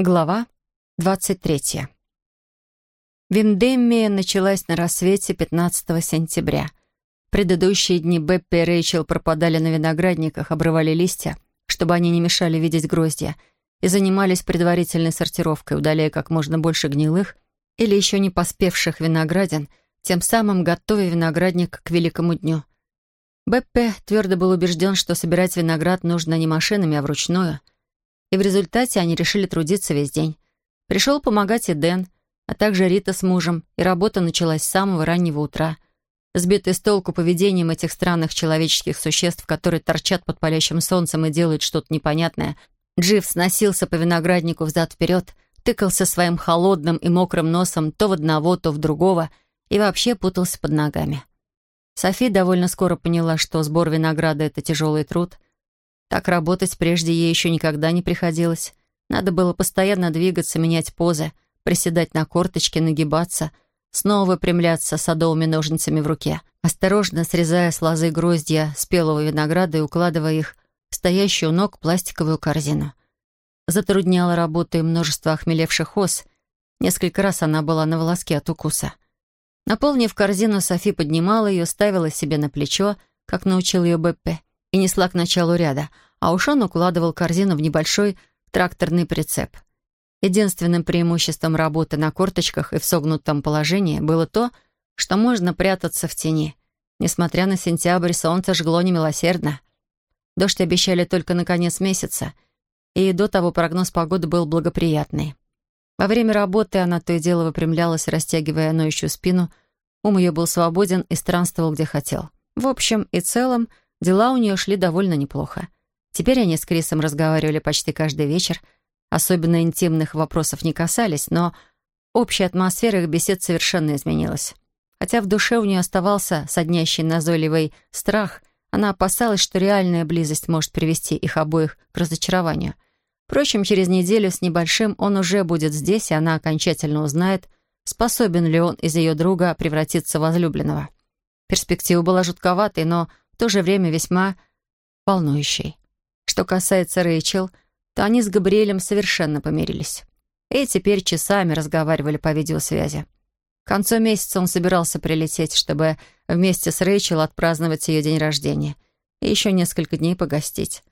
Глава 23. Виндемия началась на рассвете 15 сентября. Предыдущие дни Беппи и Рэйчел пропадали на виноградниках, обрывали листья, чтобы они не мешали видеть гроздья, и занимались предварительной сортировкой, удаляя как можно больше гнилых или еще не поспевших виноградин, тем самым готовя виноградник к великому дню. Беппе твердо был убежден, что собирать виноград нужно не машинами, а вручную — и в результате они решили трудиться весь день. Пришел помогать и Дэн, а также Рита с мужем, и работа началась с самого раннего утра. Сбитый с толку поведением этих странных человеческих существ, которые торчат под палящим солнцем и делают что-то непонятное, Джив сносился по винограднику взад-вперед, тыкался своим холодным и мокрым носом то в одного, то в другого и вообще путался под ногами. Софи довольно скоро поняла, что сбор винограда — это тяжелый труд — так работать прежде ей еще никогда не приходилось. Надо было постоянно двигаться, менять позы, приседать на корточки, нагибаться, снова выпрямляться садовыми ножницами в руке, осторожно срезая с лозы гроздья спелого винограда и укладывая их в стоящую ног пластиковую корзину. Затрудняла работу и множество охмелевших ос. Несколько раз она была на волоске от укуса. Наполнив корзину, Софи поднимала ее, ставила себе на плечо, как научил ее Беппе, и несла к началу ряда, а уж он укладывал корзину в небольшой тракторный прицеп. Единственным преимуществом работы на корточках и в согнутом положении было то, что можно прятаться в тени. Несмотря на сентябрь, солнце жгло немилосердно. Дождь обещали только на конец месяца, и до того прогноз погоды был благоприятный. Во время работы она то и дело выпрямлялась, растягивая ноющую спину. Ум ее был свободен и странствовал, где хотел. В общем и целом, Дела у нее шли довольно неплохо. Теперь они с Крисом разговаривали почти каждый вечер. Особенно интимных вопросов не касались, но общая атмосфера их бесед совершенно изменилась. Хотя в душе у нее оставался соднящий назойливый страх, она опасалась, что реальная близость может привести их обоих к разочарованию. Впрочем, через неделю с небольшим он уже будет здесь, и она окончательно узнает, способен ли он из ее друга превратиться в возлюбленного. Перспектива была жутковатой, но то же время весьма волнующей. Что касается Рэйчел, то они с Габриэлем совершенно помирились. И теперь часами разговаривали по видеосвязи. К концу месяца он собирался прилететь, чтобы вместе с Рэйчел отпраздновать ее день рождения и еще несколько дней погостить.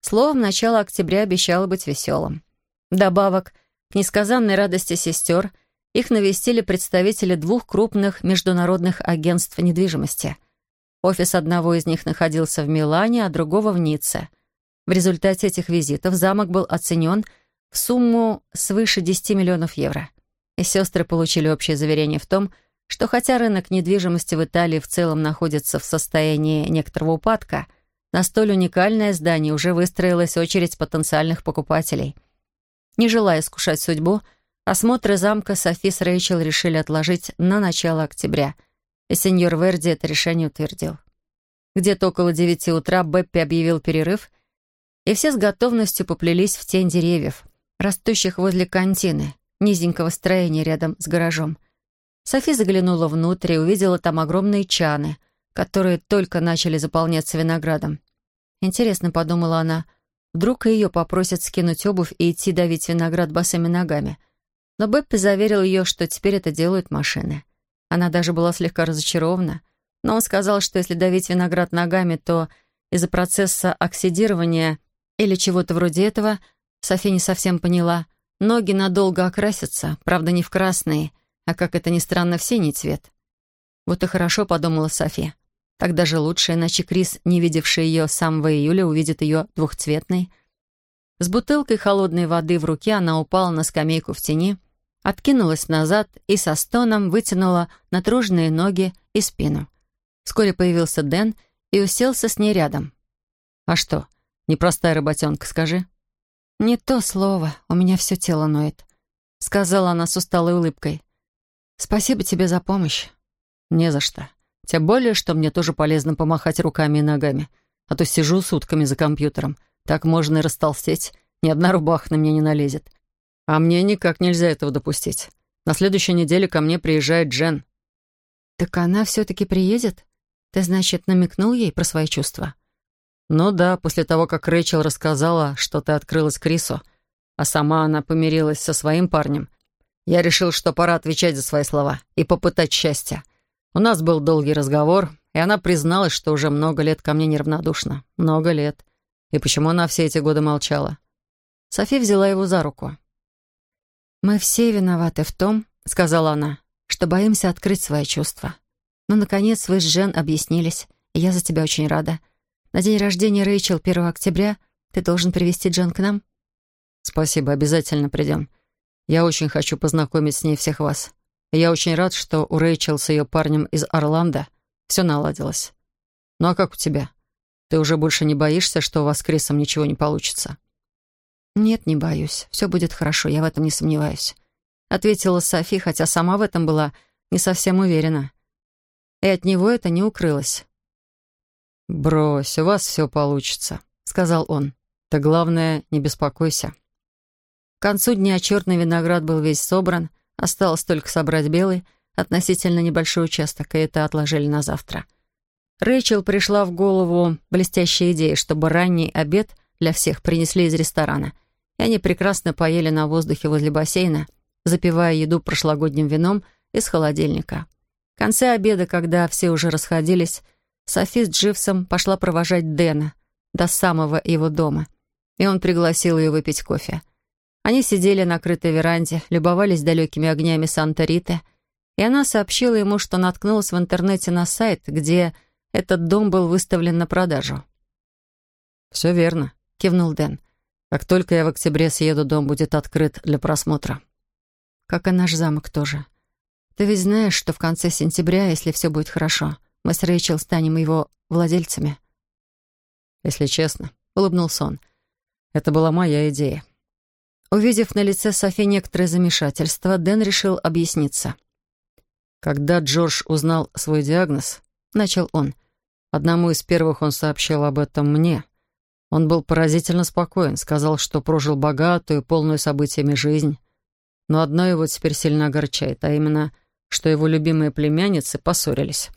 Словом, начало октября обещало быть веселым. Добавок к несказанной радости сестер их навестили представители двух крупных международных агентств недвижимости — Офис одного из них находился в Милане, а другого в Ницце. В результате этих визитов замок был оценен в сумму свыше 10 миллионов евро. И сестры получили общее заверение в том, что хотя рынок недвижимости в Италии в целом находится в состоянии некоторого упадка, на столь уникальное здание уже выстроилась очередь потенциальных покупателей. Не желая искушать судьбу, осмотры замка Софи с Рэйчел решили отложить на начало октября — и сеньор Верди это решение утвердил. Где-то около девяти утра Беппи объявил перерыв, и все с готовностью поплелись в тень деревьев, растущих возле кантины, низенького строения рядом с гаражом. Софи заглянула внутрь и увидела там огромные чаны, которые только начали заполняться виноградом. Интересно, подумала она, вдруг ее попросят скинуть обувь и идти давить виноград босыми ногами. Но Беппи заверил ее, что теперь это делают машины. Она даже была слегка разочарована, но он сказал, что если давить виноград ногами, то из-за процесса оксидирования или чего-то вроде этого, Софи не совсем поняла, ноги надолго окрасятся, правда, не в красный, а, как это ни странно, в синий цвет. Вот и хорошо, подумала Софи. Так даже лучше, иначе Крис, не видевший ее с самого июля, увидит ее двухцветной. С бутылкой холодной воды в руке она упала на скамейку в тени откинулась назад и со стоном вытянула натруженные ноги и спину. Вскоре появился Дэн и уселся с ней рядом. «А что, непростая работенка, скажи?» «Не то слово, у меня все тело ноет», — сказала она с усталой улыбкой. «Спасибо тебе за помощь». «Не за что. Тем более, что мне тоже полезно помахать руками и ногами. А то сижу сутками за компьютером. Так можно и растолстеть. Ни одна рубаха на меня не налезет. А мне никак нельзя этого допустить. На следующей неделе ко мне приезжает Джен. Так она все-таки приедет? Ты, значит, намекнул ей про свои чувства? Ну да, после того, как Рэйчел рассказала, что ты открылась Крису. а сама она помирилась со своим парнем, я решил, что пора отвечать за свои слова и попытать счастья. У нас был долгий разговор, и она призналась, что уже много лет ко мне неравнодушна. Много лет. И почему она все эти годы молчала? Софи взяла его за руку. «Мы все виноваты в том, — сказала она, — что боимся открыть свои чувства. Но, наконец, вы с Жен объяснились, и я за тебя очень рада. На день рождения Рэйчел 1 октября ты должен привести Джен к нам?» «Спасибо, обязательно придем. Я очень хочу познакомить с ней всех вас. И я очень рад, что у Рэйчел с ее парнем из Орландо все наладилось. Ну а как у тебя? Ты уже больше не боишься, что у вас с Крисом ничего не получится?» «Нет, не боюсь. Все будет хорошо, я в этом не сомневаюсь», — ответила Софи, хотя сама в этом была не совсем уверена. И от него это не укрылось. «Брось, у вас все получится», — сказал он. «Ты, главное, не беспокойся». К концу дня черный виноград был весь собран, осталось только собрать белый, относительно небольшой участок, и это отложили на завтра. Рэйчел пришла в голову блестящая идея, чтобы ранний обед для всех принесли из ресторана — и они прекрасно поели на воздухе возле бассейна, запивая еду прошлогодним вином из холодильника. В конце обеда, когда все уже расходились, Софи с Дживсом пошла провожать Дэна до самого его дома, и он пригласил ее выпить кофе. Они сидели на крытой веранде, любовались далекими огнями Санта-Риты, и она сообщила ему, что наткнулась в интернете на сайт, где этот дом был выставлен на продажу. «Все верно», — кивнул Дэн. Как только я в октябре съеду, дом будет открыт для просмотра. Как и наш замок тоже. Ты ведь знаешь, что в конце сентября, если все будет хорошо, мы с Рэйчел станем его владельцами. Если честно, улыбнулся он. Это была моя идея. Увидев на лице Софи некоторое замешательство, Дэн решил объясниться. Когда Джордж узнал свой диагноз, начал он. Одному из первых он сообщил об этом мне — он был поразительно спокоен, сказал, что прожил богатую, полную событиями жизнь. Но одно его теперь сильно огорчает, а именно, что его любимые племянницы поссорились.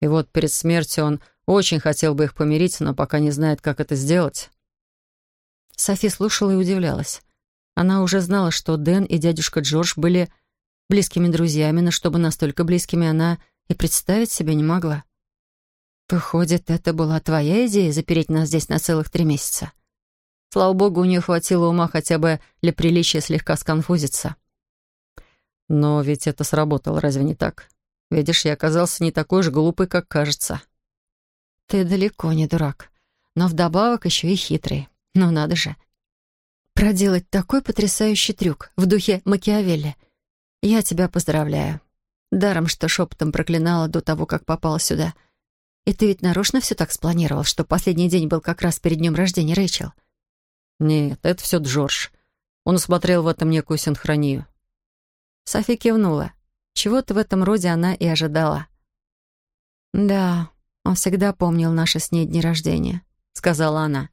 И вот перед смертью он очень хотел бы их помирить, но пока не знает, как это сделать. Софи слушала и удивлялась. Она уже знала, что Дэн и дядюшка Джордж были близкими друзьями, но чтобы настолько близкими она и представить себе не могла. Выходит, это была твоя идея запереть нас здесь на целых три месяца? Слава богу, у нее хватило ума хотя бы для приличия слегка сконфузиться. Но ведь это сработало, разве не так? Видишь, я оказался не такой же глупый, как кажется. Ты далеко не дурак, но вдобавок еще и хитрый. Ну надо же. Проделать такой потрясающий трюк в духе Макиавелли. Я тебя поздравляю. Даром, что шепотом проклинала до того, как попала сюда — и ты ведь нарочно все так спланировал, что последний день был как раз перед днем рождения Рэйчел? Нет, это все Джордж. Он усмотрел в этом некую синхронию. Софи кивнула. Чего-то в этом роде она и ожидала. «Да, он всегда помнил наши с ней дни рождения», — сказала она.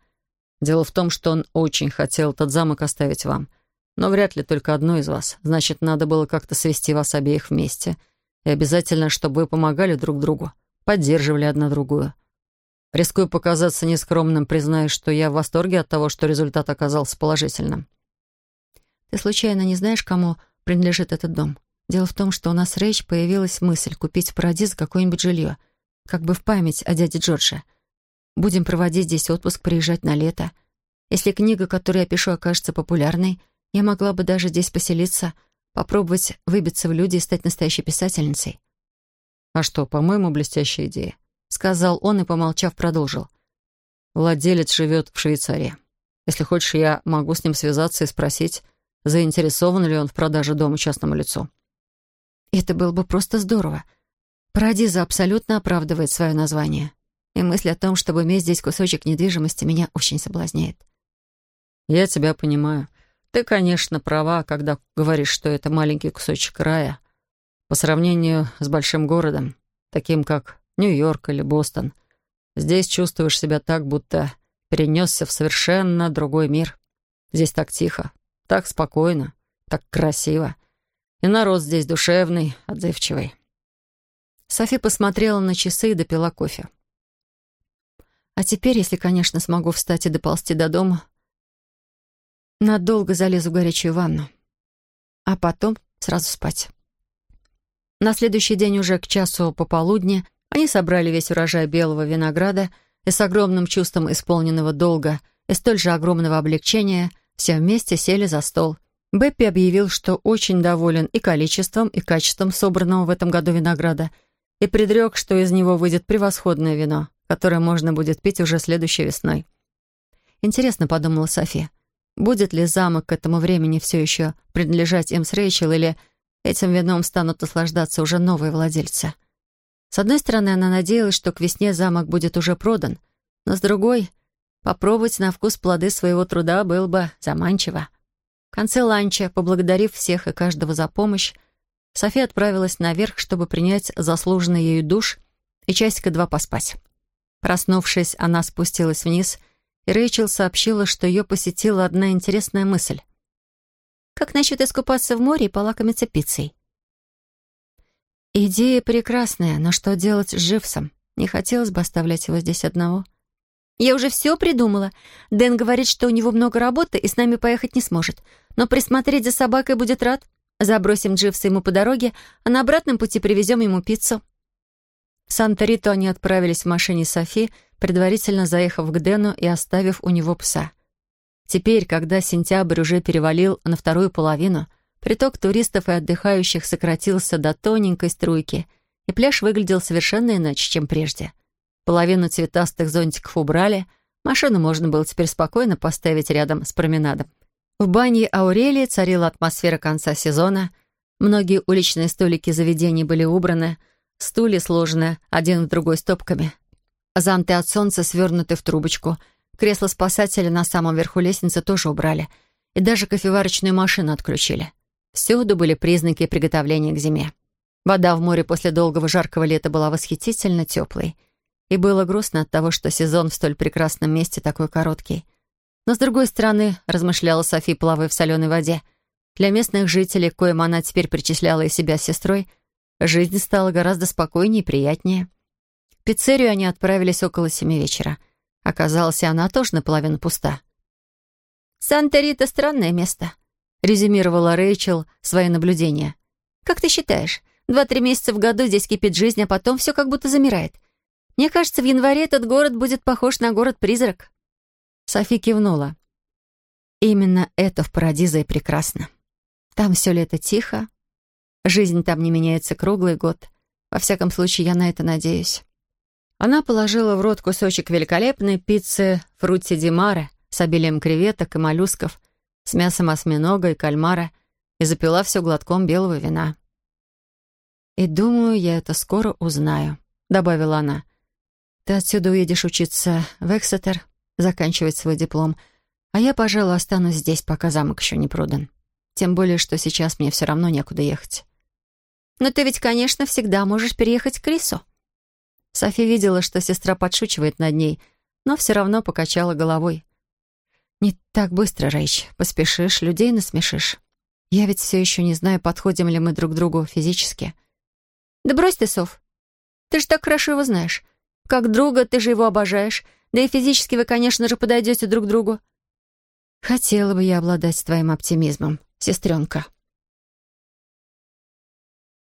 «Дело в том, что он очень хотел этот замок оставить вам, но вряд ли только одной из вас. Значит, надо было как-то свести вас обеих вместе, и обязательно, чтобы вы помогали друг другу поддерживали одна другую. Рискую показаться нескромным, признаюсь, что я в восторге от того, что результат оказался положительным. Ты случайно не знаешь, кому принадлежит этот дом? Дело в том, что у нас Рэйч появилась мысль купить в Парадиз какое-нибудь жилье, как бы в память о дяде Джордже. Будем проводить здесь отпуск, приезжать на лето. Если книга, которую я пишу, окажется популярной, я могла бы даже здесь поселиться, попробовать выбиться в люди и стать настоящей писательницей. «А что, по-моему, блестящая идея», — сказал он и, помолчав, продолжил. «Владелец живет в Швейцарии. Если хочешь, я могу с ним связаться и спросить, заинтересован ли он в продаже дома частному лицу». «Это было бы просто здорово. Парадиза абсолютно оправдывает свое название. И мысль о том, чтобы иметь здесь кусочек недвижимости, меня очень соблазняет». «Я тебя понимаю. Ты, конечно, права, когда говоришь, что это маленький кусочек рая, по сравнению с большим городом, таким как Нью-Йорк или Бостон, здесь чувствуешь себя так, будто перенесся в совершенно другой мир. Здесь так тихо, так спокойно, так красиво. И народ здесь душевный, отзывчивый. Софи посмотрела на часы и допила кофе. А теперь, если, конечно, смогу встать и доползти до дома, надолго залезу в горячую ванну. А потом сразу спать. На следующий день уже к часу пополудни они собрали весь урожай белого винограда и с огромным чувством исполненного долга и столь же огромного облегчения все вместе сели за стол. Беппи объявил, что очень доволен и количеством, и качеством собранного в этом году винограда, и предрек, что из него выйдет превосходное вино, которое можно будет пить уже следующей весной. Интересно, подумала София, будет ли замок к этому времени все еще принадлежать им с Рэйчел, или этим вином станут наслаждаться уже новые владельцы. С одной стороны, она надеялась, что к весне замок будет уже продан, но с другой, попробовать на вкус плоды своего труда было бы заманчиво. В конце ланча, поблагодарив всех и каждого за помощь, София отправилась наверх, чтобы принять заслуженный ею душ и часика два поспать. Проснувшись, она спустилась вниз, и Рэйчел сообщила, что ее посетила одна интересная мысль. «Как насчет искупаться в море и полакомиться пиццей?» Идея прекрасная, но что делать с Живсом? Не хотелось бы оставлять его здесь одного. Я уже все придумала. Дэн говорит, что у него много работы и с нами поехать не сможет. Но присмотреть за собакой будет рад. Забросим Дживса ему по дороге, а на обратном пути привезем ему пиццу. В Санта-Риту они отправились в машине Софи, предварительно заехав к Дэну и оставив у него пса. Теперь, когда сентябрь уже перевалил на вторую половину, Приток туристов и отдыхающих сократился до тоненькой струйки, и пляж выглядел совершенно иначе, чем прежде. Половину цветастых зонтиков убрали, машину можно было теперь спокойно поставить рядом с променадом. В бане Аурелии царила атмосфера конца сезона, многие уличные столики заведений были убраны, стулья сложены один в другой стопками, зонты от солнца свернуты в трубочку, кресло спасателя на самом верху лестницы тоже убрали, и даже кофеварочную машину отключили. Всюду были признаки приготовления к зиме. Вода в море после долгого жаркого лета была восхитительно теплой. И было грустно от того, что сезон в столь прекрасном месте такой короткий. Но, с другой стороны, размышляла Софи, плавая в соленой воде, для местных жителей, коим она теперь причисляла и себя с сестрой, жизнь стала гораздо спокойнее и приятнее. В пиццерию они отправились около семи вечера. Оказалось, она тоже наполовину пуста. «Санта-Рита — странное место», резюмировала Рэйчел свои наблюдения. «Как ты считаешь, два-три месяца в году здесь кипит жизнь, а потом все как будто замирает? Мне кажется, в январе этот город будет похож на город-призрак». Софи кивнула. «Именно это в Парадиза и прекрасно. Там все лето тихо, жизнь там не меняется круглый год. Во всяком случае, я на это надеюсь». Она положила в рот кусочек великолепной пиццы фрутти ди маре с обилием креветок и моллюсков, с мясом осьминога и кальмара и запила все глотком белого вина. «И думаю, я это скоро узнаю», — добавила она. «Ты отсюда уедешь учиться в Эксетер, заканчивать свой диплом, а я, пожалуй, останусь здесь, пока замок еще не продан. Тем более, что сейчас мне все равно некуда ехать». «Но ты ведь, конечно, всегда можешь переехать к Крису». Софи видела, что сестра подшучивает над ней, но все равно покачала головой. «Не так быстро, Рэйч. Поспешишь, людей насмешишь. Я ведь все еще не знаю, подходим ли мы друг другу физически». «Да брось ты, Сов. Ты же так хорошо его знаешь. Как друга ты же его обожаешь. Да и физически вы, конечно же, подойдете друг другу». «Хотела бы я обладать твоим оптимизмом, сестренка».